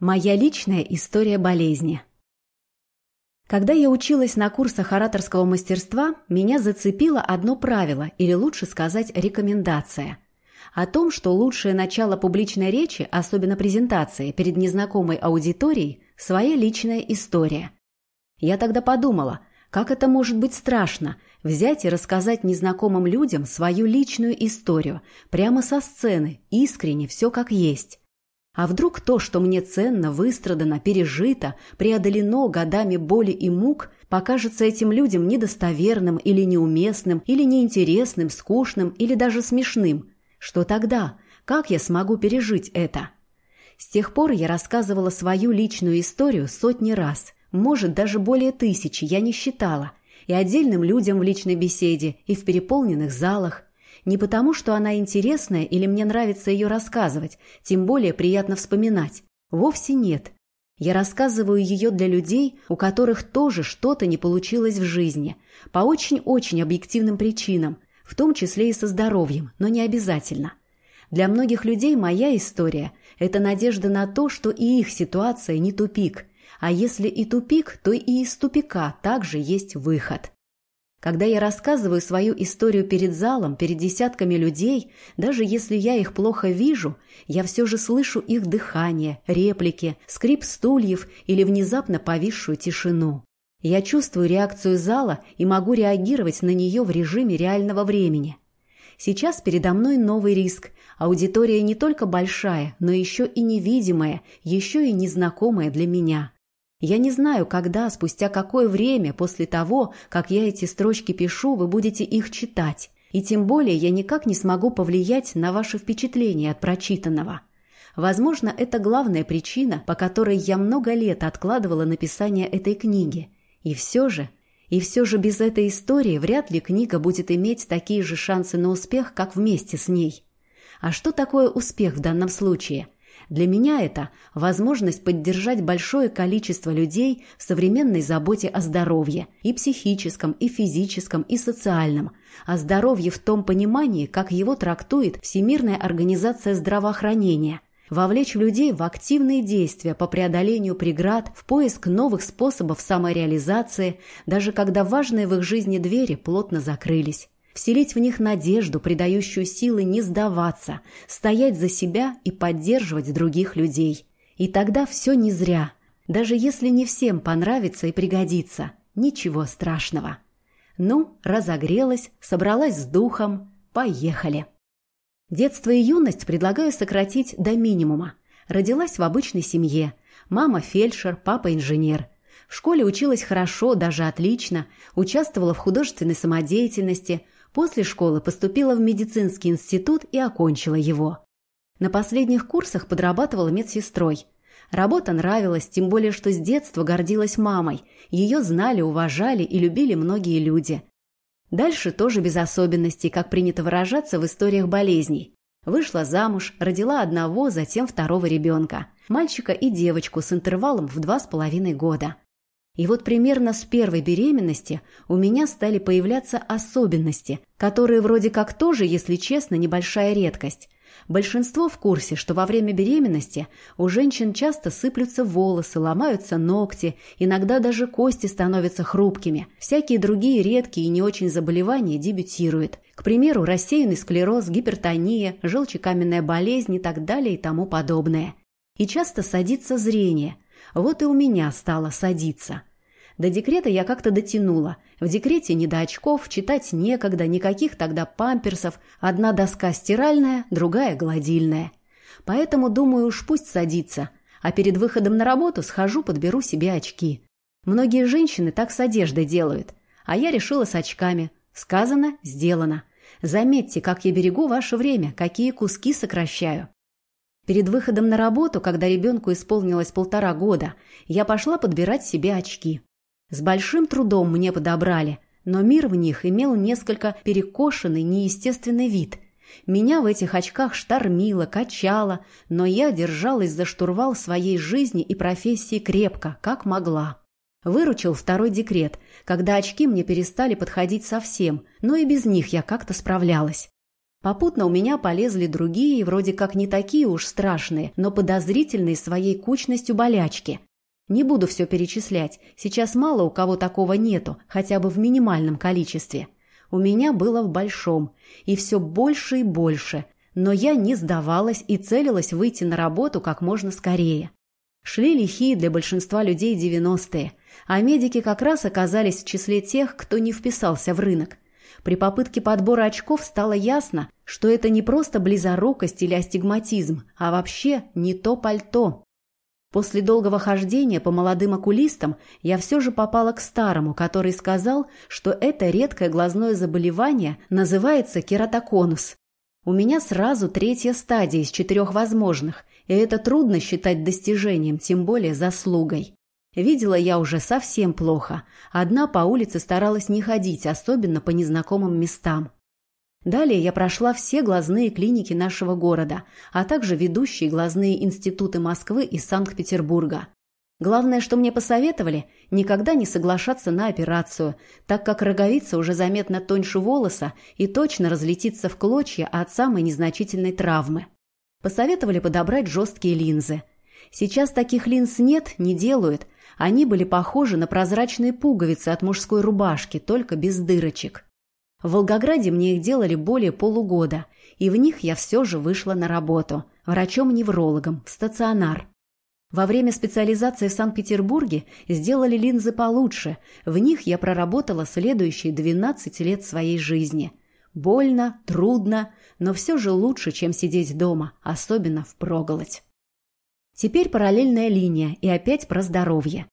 Моя личная история болезни. Когда я училась на курсах ораторского мастерства, меня зацепило одно правило, или лучше сказать рекомендация. О том, что лучшее начало публичной речи, особенно презентации перед незнакомой аудиторией, своя личная история. Я тогда подумала, как это может быть страшно – взять и рассказать незнакомым людям свою личную историю, прямо со сцены, искренне, все как есть. А вдруг то, что мне ценно, выстрадано, пережито, преодолено годами боли и мук, покажется этим людям недостоверным или неуместным, или неинтересным, скучным, или даже смешным? Что тогда? Как я смогу пережить это? С тех пор я рассказывала свою личную историю сотни раз, может, даже более тысячи, я не считала, и отдельным людям в личной беседе, и в переполненных залах, не потому, что она интересная или мне нравится ее рассказывать, тем более приятно вспоминать. Вовсе нет. Я рассказываю ее для людей, у которых тоже что-то не получилось в жизни, по очень-очень объективным причинам, в том числе и со здоровьем, но не обязательно. Для многих людей моя история – это надежда на то, что и их ситуация не тупик, а если и тупик, то и из тупика также есть выход. Когда я рассказываю свою историю перед залом, перед десятками людей, даже если я их плохо вижу, я все же слышу их дыхание, реплики, скрип стульев или внезапно повисшую тишину. Я чувствую реакцию зала и могу реагировать на нее в режиме реального времени. Сейчас передо мной новый риск. Аудитория не только большая, но еще и невидимая, еще и незнакомая для меня. Я не знаю, когда, спустя какое время после того, как я эти строчки пишу, вы будете их читать. И тем более я никак не смогу повлиять на ваши впечатления от прочитанного. Возможно, это главная причина, по которой я много лет откладывала написание этой книги. И все же, и все же без этой истории вряд ли книга будет иметь такие же шансы на успех, как вместе с ней. А что такое успех в данном случае – для меня это возможность поддержать большое количество людей в современной заботе о здоровье, и психическом, и физическом, и социальном, о здоровье в том понимании, как его трактует Всемирная организация здравоохранения – вовлечь людей в активные действия по преодолению преград, в поиск новых способов самореализации, даже когда важные в их жизни двери плотно закрылись вселить в них надежду, придающую силы не сдаваться, стоять за себя и поддерживать других людей. И тогда все не зря. Даже если не всем понравится и пригодится, ничего страшного. Ну, разогрелась, собралась с духом, поехали. Детство и юность предлагаю сократить до минимума. Родилась в обычной семье. Мама фельдшер, папа инженер. В школе училась хорошо, даже отлично, участвовала в художественной самодеятельности – После школы поступила в медицинский институт и окончила его. На последних курсах подрабатывала медсестрой. Работа нравилась, тем более, что с детства гордилась мамой. Ее знали, уважали и любили многие люди. Дальше тоже без особенностей, как принято выражаться в историях болезней. Вышла замуж, родила одного, затем второго ребенка. Мальчика и девочку с интервалом в два с половиной года. И вот примерно с первой беременности у меня стали появляться особенности, которые вроде как тоже, если честно, небольшая редкость. Большинство в курсе, что во время беременности у женщин часто сыплются волосы, ломаются ногти, иногда даже кости становятся хрупкими. Всякие другие редкие и не очень заболевания дебютируют. К примеру, рассеянный склероз, гипертония, желчекаменная болезнь и так далее и тому подобное. И часто садится зрение. Вот и у меня стало садиться. До декрета я как-то дотянула. В декрете не до очков, читать некогда, никаких тогда памперсов. Одна доска стиральная, другая гладильная. Поэтому, думаю, уж пусть садится. А перед выходом на работу схожу, подберу себе очки. Многие женщины так с одеждой делают. А я решила с очками. Сказано, сделано. Заметьте, как я берегу ваше время, какие куски сокращаю. Перед выходом на работу, когда ребенку исполнилось полтора года, я пошла подбирать себе очки. С большим трудом мне подобрали, но мир в них имел несколько перекошенный, неестественный вид. Меня в этих очках штормило, качало, но я держалась за штурвал своей жизни и профессии крепко, как могла. Выручил второй декрет, когда очки мне перестали подходить совсем, но и без них я как-то справлялась. Попутно у меня полезли другие, вроде как не такие уж страшные, но подозрительные своей кучностью болячки. Не буду все перечислять, сейчас мало у кого такого нету, хотя бы в минимальном количестве. У меня было в большом, и все больше и больше, но я не сдавалась и целилась выйти на работу как можно скорее. Шли лихие для большинства людей 90-е, а медики как раз оказались в числе тех, кто не вписался в рынок. При попытке подбора очков стало ясно, что это не просто близорукость или астигматизм, а вообще не то пальто. После долгого хождения по молодым окулистам я все же попала к старому, который сказал, что это редкое глазное заболевание называется кератоконус. У меня сразу третья стадия из четырех возможных, и это трудно считать достижением, тем более заслугой. Видела я уже совсем плохо. Одна по улице старалась не ходить, особенно по незнакомым местам. Далее я прошла все глазные клиники нашего города, а также ведущие глазные институты Москвы и Санкт-Петербурга. Главное, что мне посоветовали, никогда не соглашаться на операцию, так как роговица уже заметно тоньше волоса и точно разлетится в клочья от самой незначительной травмы. Посоветовали подобрать жесткие линзы. Сейчас таких линз нет, не делают. Они были похожи на прозрачные пуговицы от мужской рубашки, только без дырочек. В Волгограде мне их делали более полугода, и в них я все же вышла на работу, врачом-неврологом, в стационар. Во время специализации в Санкт-Петербурге сделали линзы получше, в них я проработала следующие 12 лет своей жизни. Больно, трудно, но все же лучше, чем сидеть дома, особенно в впроголодь. Теперь параллельная линия и опять про здоровье.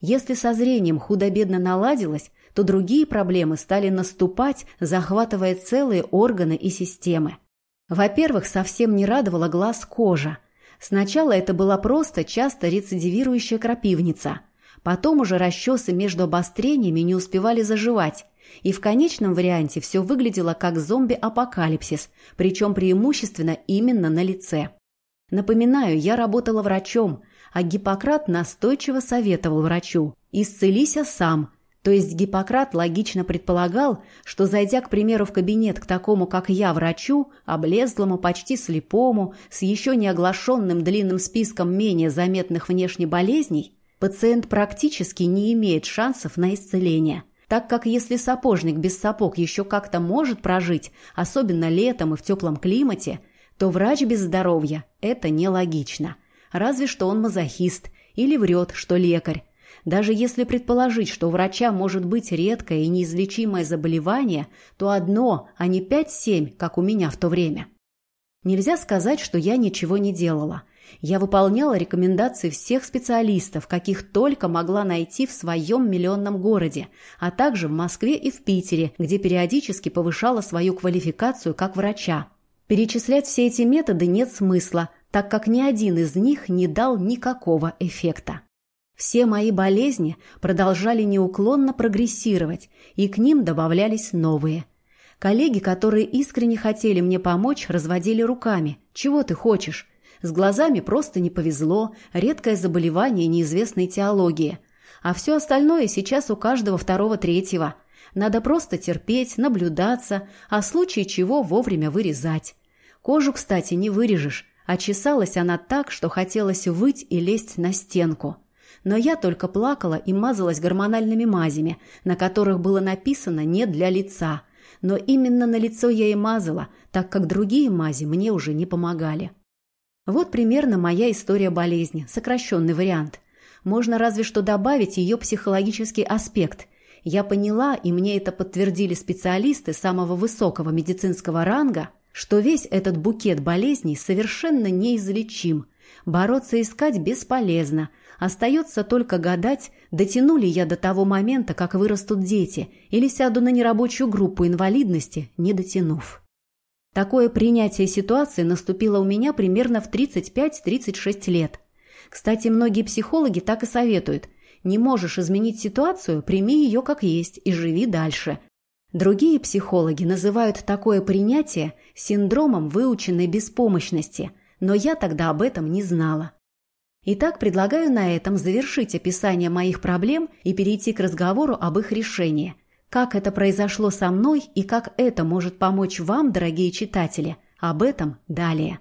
Если со зрением худо-бедно наладилось, то другие проблемы стали наступать, захватывая целые органы и системы. Во-первых, совсем не радовала глаз кожа. Сначала это была просто часто рецидивирующая крапивница. Потом уже расчесы между обострениями не успевали заживать. И в конечном варианте все выглядело как зомби-апокалипсис, причем преимущественно именно на лице. Напоминаю, я работала врачом, а Гиппократ настойчиво советовал врачу «исцелися сам», то есть Гиппократ логично предполагал, что, зайдя, к примеру, в кабинет к такому, как я, врачу, облезлому, почти слепому, с еще не оглашенным длинным списком менее заметных внешне болезней, пациент практически не имеет шансов на исцеление. Так как если сапожник без сапог еще как-то может прожить, особенно летом и в теплом климате, то врач без здоровья – это нелогично. Разве что он мазохист или врет, что лекарь, даже если предположить, что у врача может быть редкое и неизлечимое заболевание, то одно, а не пять-семь, как у меня в то время. Нельзя сказать, что я ничего не делала. Я выполняла рекомендации всех специалистов, каких только могла найти в своем миллионном городе, а также в Москве и в Питере, где периодически повышала свою квалификацию как врача. Перечислять все эти методы нет смысла, так как ни один из них не дал никакого эффекта. Все мои болезни продолжали неуклонно прогрессировать, и к ним добавлялись новые. Коллеги, которые искренне хотели мне помочь, разводили руками. «Чего ты хочешь?» С глазами просто не повезло, редкое заболевание неизвестной теологии. А все остальное сейчас у каждого второго-третьего. Надо просто терпеть, наблюдаться, а в случае чего вовремя вырезать. Кожу, кстати, не вырежешь, а чесалась она так, что хотелось выть и лезть на стенку но я только плакала и мазалась гормональными мазями, на которых было написано «не для лица». Но именно на лицо я и мазала, так как другие мази мне уже не помогали. Вот примерно моя история болезни, сокращенный вариант. Можно разве что добавить ее психологический аспект. Я поняла, и мне это подтвердили специалисты самого высокого медицинского ранга, что весь этот букет болезней совершенно неизлечим. Бороться искать бесполезно, Остается только гадать, дотяну ли я до того момента, как вырастут дети, или сяду на нерабочую группу инвалидности, не дотянув. Такое принятие ситуации наступило у меня примерно в 35-36 лет. Кстати, многие психологи так и советуют. Не можешь изменить ситуацию, прими ее как есть и живи дальше. Другие психологи называют такое принятие синдромом выученной беспомощности, но я тогда об этом не знала. Итак, предлагаю на этом завершить описание моих проблем и перейти к разговору об их решении. Как это произошло со мной и как это может помочь вам, дорогие читатели, об этом далее.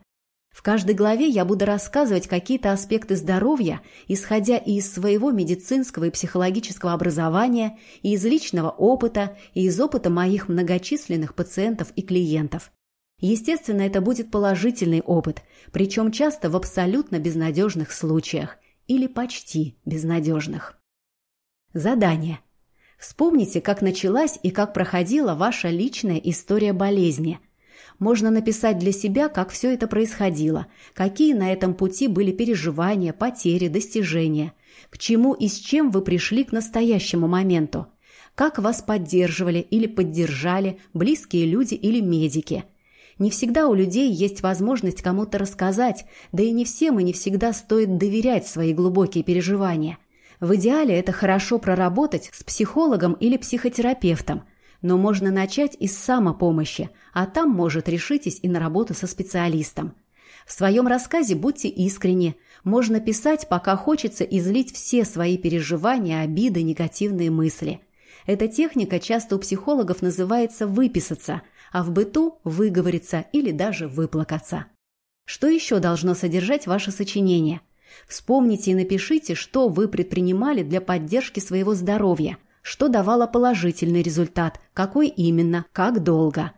В каждой главе я буду рассказывать какие-то аспекты здоровья, исходя и из своего медицинского и психологического образования, и из личного опыта, и из опыта моих многочисленных пациентов и клиентов. Естественно, это будет положительный опыт, причем часто в абсолютно безнадежных случаях или почти безнадежных. Задание. Вспомните, как началась и как проходила ваша личная история болезни – можно написать для себя, как все это происходило, какие на этом пути были переживания, потери, достижения, к чему и с чем вы пришли к настоящему моменту, как вас поддерживали или поддержали близкие люди или медики. Не всегда у людей есть возможность кому-то рассказать, да и не всем и не всегда стоит доверять свои глубокие переживания. В идеале это хорошо проработать с психологом или психотерапевтом – но можно начать из самопомощи, а там, может, решитесь и на работу со специалистом. В своем рассказе будьте искренни. Можно писать, пока хочется излить все свои переживания, обиды, негативные мысли. Эта техника часто у психологов называется «выписаться», а в быту – выговориться или даже выплакаться. Что еще должно содержать ваше сочинение? Вспомните и напишите, что вы предпринимали для поддержки своего здоровья, что давало положительный результат, какой именно, как долго.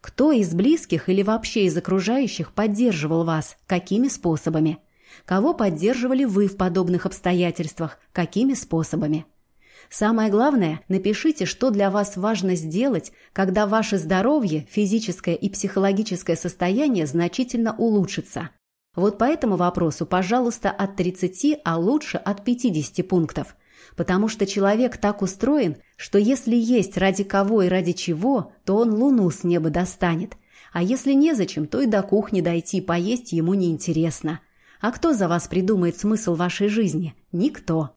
Кто из близких или вообще из окружающих поддерживал вас, какими способами. Кого поддерживали вы в подобных обстоятельствах, какими способами. Самое главное, напишите, что для вас важно сделать, когда ваше здоровье, физическое и психологическое состояние значительно улучшится. Вот по этому вопросу, пожалуйста, от 30, а лучше от 50 пунктов – потому что человек так устроен, что если есть ради кого и ради чего, то он луну с неба достанет, а если незачем, то и до кухни дойти поесть ему неинтересно. А кто за вас придумает смысл вашей жизни? Никто.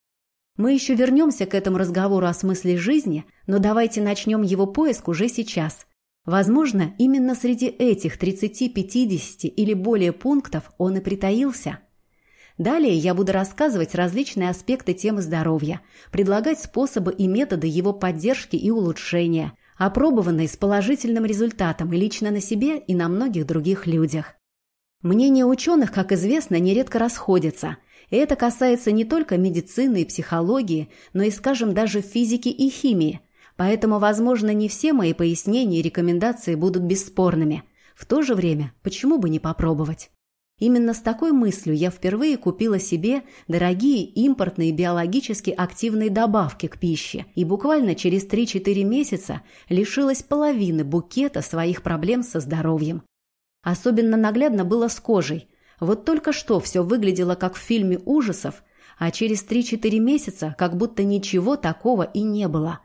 Мы еще вернемся к этому разговору о смысле жизни, но давайте начнем его поиск уже сейчас. Возможно, именно среди этих 30, 50 или более пунктов он и притаился – Далее я буду рассказывать различные аспекты темы здоровья, предлагать способы и методы его поддержки и улучшения, опробованные с положительным результатом и лично на себе, и на многих других людях. Мнения ученых, как известно, нередко расходятся, и это касается не только медицины и психологии, но и, скажем, даже физики и химии. Поэтому, возможно, не все мои пояснения и рекомендации будут бесспорными. В то же время, почему бы не попробовать? Именно с такой мыслью я впервые купила себе дорогие импортные биологически активные добавки к пище и буквально через 3-4 месяца лишилась половины букета своих проблем со здоровьем. Особенно наглядно было с кожей. Вот только что все выглядело как в фильме ужасов, а через 3-4 месяца как будто ничего такого и не было.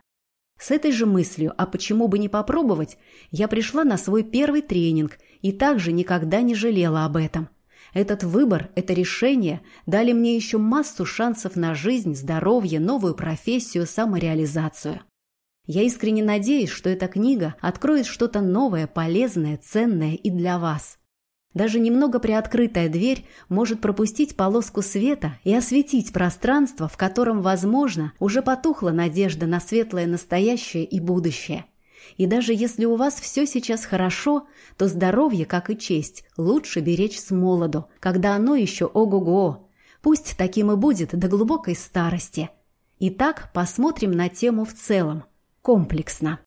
С этой же мыслью, а почему бы не попробовать, я пришла на свой первый тренинг и также никогда не жалела об этом. Этот выбор, это решение дали мне еще массу шансов на жизнь, здоровье, новую профессию, самореализацию. Я искренне надеюсь, что эта книга откроет что-то новое, полезное, ценное и для вас. Даже немного приоткрытая дверь может пропустить полоску света и осветить пространство, в котором, возможно, уже потухла надежда на светлое настоящее и будущее – и даже если у вас все сейчас хорошо, то здоровье, как и честь, лучше беречь с молоду, когда оно еще ого-го. Пусть таким и будет до глубокой старости. Итак, посмотрим на тему в целом, комплексно.